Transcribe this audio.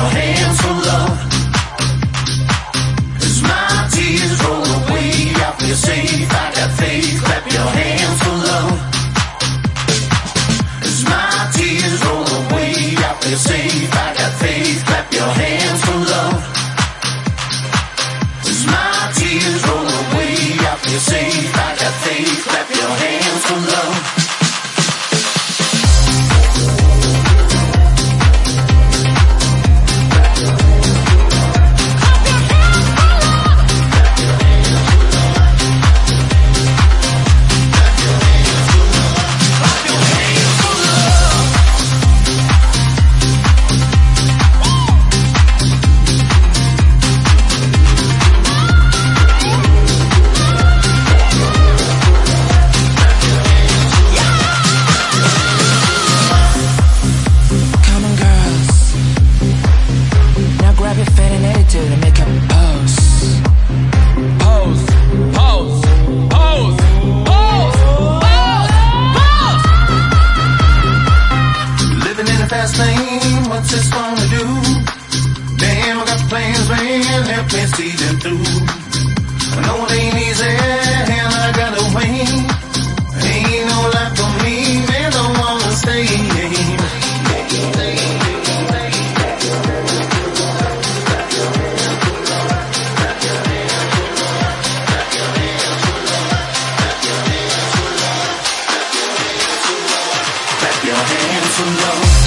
your hands for love. As my tears roll away, I feel safe, I got faith, clap your hands for love. As my tears roll away, I feel safe, I got faith, clap your hands for love. As my tears roll away, I feel safe, I got faith, clap your fast lane, what's this gonna do? Damn, I got plans, man, help me see them through. I know it ain't easy, to love.